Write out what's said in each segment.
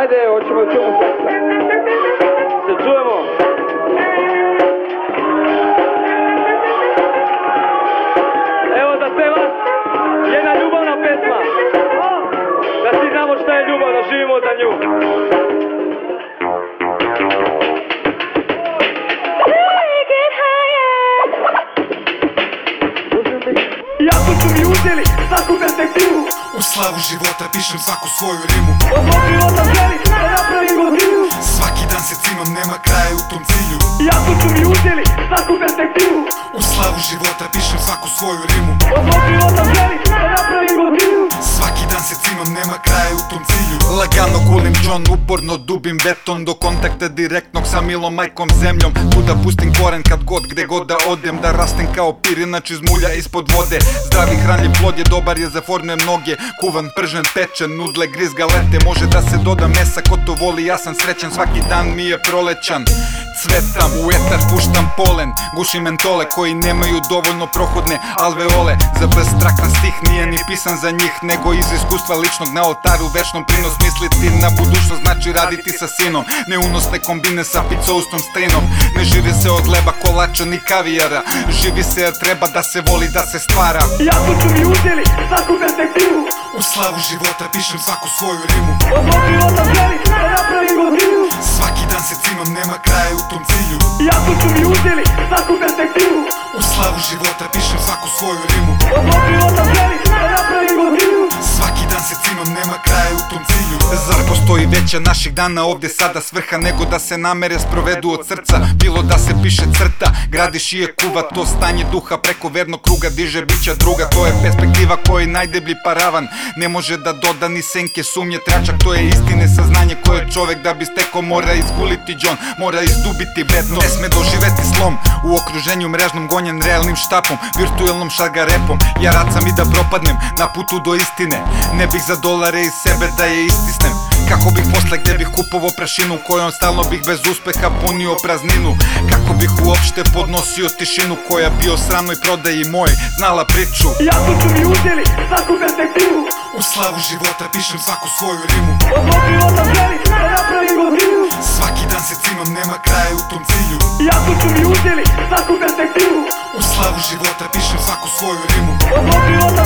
Ajde, hoćemo da čujemo pesma. Se čujemo. Evo za sve vas, jedna ljubavna pesma. Da svi znamo šta je ljubav, da živimo za nju. Jako su mi uzeli svaku perspektivu. U slavu života pišem svaku svoju rimu. Od svog života želi da napravim godinu Svaki dan se cinom nema kraja u tom cilju. Jako su mi uzeli svaku perspektivu. U slavu života pišem svaku svoju rimu. Od svog života želi uporno dubim beton Do kontakta direktnog sa milom majkom zemljom. Tu da pustim koren kad god, gde god da odem Da rastem kao pirinač iz mulja ispod vode. Zdravi hranljiv plod je, dobar je za forme mnoge. Kuvan, pržen, pečen, nudle, griz, galete Može da se doda mesa, ko to voli, ja sam srećan Svaki dan mi je prolećan Cvetam, u etar puštam polen Gušim mentole koji nemaju dovoljno prohodne alveole. Za bestrakran stih nije ni pisan za njih Nego iz iskustva ličnog. Na oltaru Vešnom prinos misliti na budućnost Znači raditi sa sinom. Neunosne kombine sa picoustom strinom. Ne živi se od leba, kolača ni kavijara. Živi se jer treba da se voli, da se stvara. Jako su mi uzeli svaku perspektivu. U slavu života pišem svaku svoju rimu. Od života želi da napravim godinu Svaki dan se cinom nema kraja u tom cilju. Jako su mi uzeli svaku perspektivu. U slavu života pišem svaku svoju rimu veća naših dana ovdje sada svrha Nego da se namere sprovedu od srca. Bilo da se piše crta, gradiš i je kuva To stanje duha preko vernog kruga diže bića druga. To je perspektiva koji najdeblji paravan. Ne može da doda ni senke sumnje tračak To je istine saznanje koje čovek da bi steko Mora izguliti džon, mora izdubiti bedno Ne sme doživeti slom u okruženju mrežnom Gonjen realnim štapom, virtuelnom šargarepom Ja racam i da propadnem na putu do istine. Ne bih za dolare iz sebe da je istisnem Kako bih posle gde bih kupovo prašinu Kojom stalno bih bez uspeha punio prazninu? Kako bih uopšte podnosio tišinu Koja bi o sramnoj prodaji moj znala priču? Jako su mi uzeli svaku perspektivu. U slavu života pišem svaku svoju rimu. Od svog života želi da napravim godinu Svaki dan se cinom nema kraja u tom cilju. Jako su mi uzeli svaku perspektivu. U slavu života pišem svaku svoju rimu. Od svog života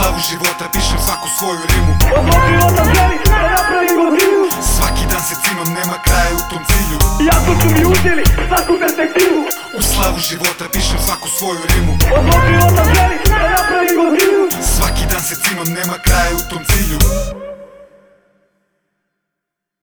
U slavu života pišem svaku svoju rimu. Od svog života želi da napravim godinu Svaki dan se cinom nema kraja u tom cilju. Jako su mi uzeli svaku perspektivu. U slavu života pišem svaku svoju rimu. Od svog života želi da napravim godinu Svaki dan se cinom nema kraja u tom cilju